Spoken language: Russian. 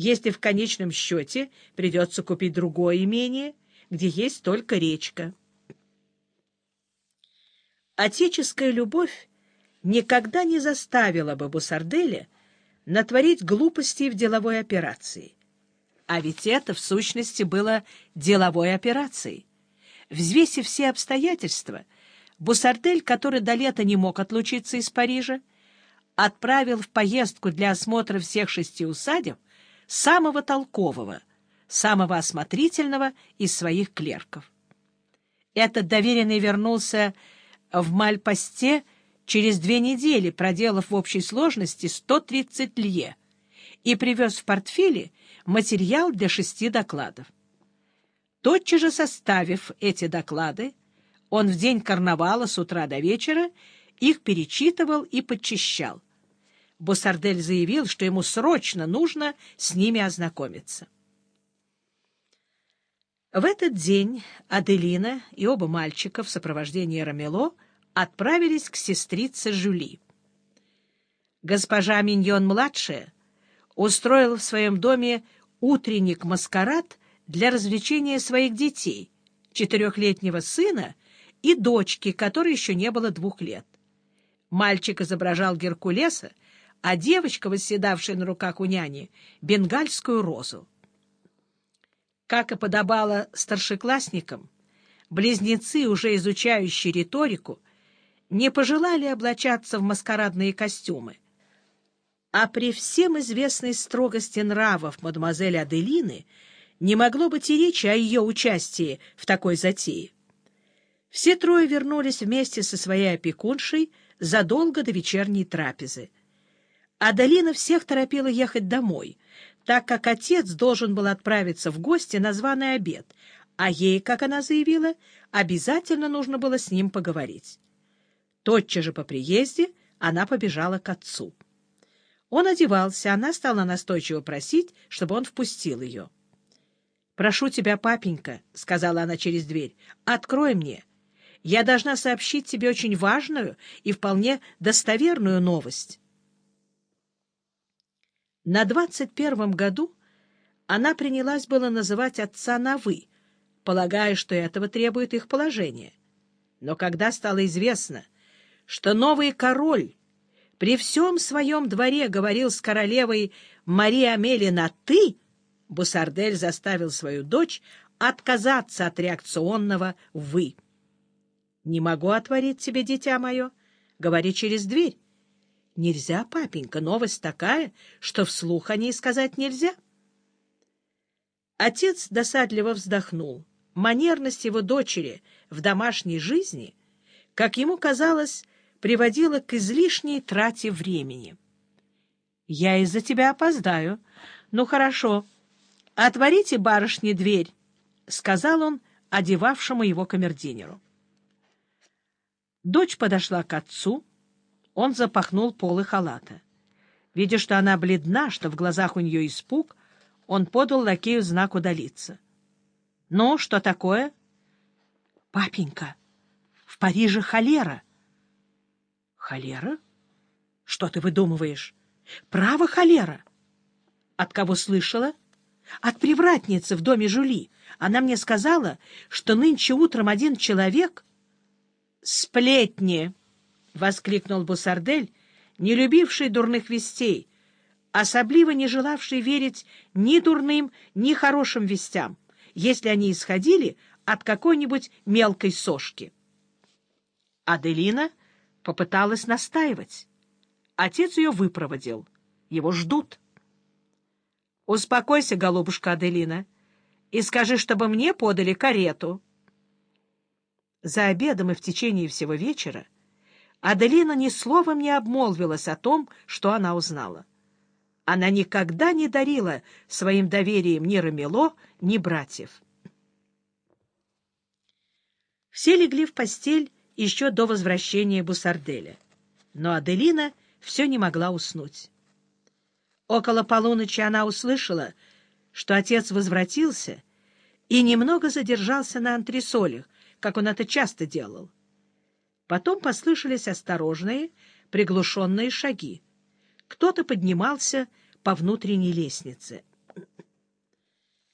если в конечном счете придется купить другое имение, где есть только речка. Отеческая любовь никогда не заставила бы Бусарделя натворить глупостей в деловой операции. А ведь это, в сущности, было деловой операцией. Взвесив все обстоятельства, Бусардель, который до лета не мог отлучиться из Парижа, отправил в поездку для осмотра всех шести усадеб самого толкового, самого осмотрительного из своих клерков. Этот доверенный вернулся в Мальпосте через две недели, проделав в общей сложности 130 лье, и привез в портфеле материал для шести докладов. Тотчас же составив эти доклады, он в день карнавала с утра до вечера их перечитывал и подчищал. Босардель заявил, что ему срочно нужно с ними ознакомиться. В этот день Аделина и оба мальчика в сопровождении Рамело отправились к сестрице Жюли. Госпожа Миньон-младшая устроила в своем доме утренник-маскарад для развлечения своих детей, четырехлетнего сына и дочки, которой еще не было двух лет. Мальчик изображал Геркулеса, а девочка, восседавшая на руках у няни, — бенгальскую розу. Как и подобало старшеклассникам, близнецы, уже изучающие риторику, не пожелали облачаться в маскарадные костюмы. А при всем известной строгости нравов мадемуазель Аделины не могло быть и речи о ее участии в такой затее. Все трое вернулись вместе со своей опекуншей задолго до вечерней трапезы. Адалина всех торопила ехать домой, так как отец должен был отправиться в гости на званый обед, а ей, как она заявила, обязательно нужно было с ним поговорить. Тотчас же по приезде она побежала к отцу. Он одевался, она стала настойчиво просить, чтобы он впустил ее. — Прошу тебя, папенька, — сказала она через дверь, — открой мне. Я должна сообщить тебе очень важную и вполне достоверную новость. На двадцать первом году она принялась было называть отца на «вы», полагая, что этого требует их положение. Но когда стало известно, что новый король при всем своем дворе говорил с королевой Марии Амели на «ты», Бусардель заставил свою дочь отказаться от реакционного «вы». «Не могу отворить тебе, дитя мое. Говори через дверь». Нельзя, папенька, новость такая, что вслух о ней сказать нельзя. Отец досадливо вздохнул. Манерность его дочери в домашней жизни, как ему казалось, приводила к излишней трате времени. — Я из-за тебя опоздаю. Ну, хорошо. Отворите, барышне, дверь, — сказал он одевавшему его камердинеру. Дочь подошла к отцу, он запахнул полы халата. Видя, что она бледна, что в глазах у нее испуг, он подал лакею знак удалиться. — Ну, что такое? — Папенька, в Париже холера. — Холера? Что ты выдумываешь? — Право холера. — От кого слышала? — От привратницы в доме Жули. Она мне сказала, что нынче утром один человек... — Сплетни! — воскликнул Бусардель, не любивший дурных вестей, особливо не желавший верить ни дурным, ни хорошим вестям, если они исходили от какой-нибудь мелкой сошки. Аделина попыталась настаивать. Отец ее выпроводил. Его ждут. — Успокойся, голубушка Аделина, и скажи, чтобы мне подали карету. За обедом и в течение всего вечера Аделина ни словом не обмолвилась о том, что она узнала. Она никогда не дарила своим доверием ни Рамело, ни братьев. Все легли в постель еще до возвращения Бусарделя, но Аделина все не могла уснуть. Около полуночи она услышала, что отец возвратился и немного задержался на антресолях, как он это часто делал. Потом послышались осторожные, приглушенные шаги. Кто-то поднимался по внутренней лестнице.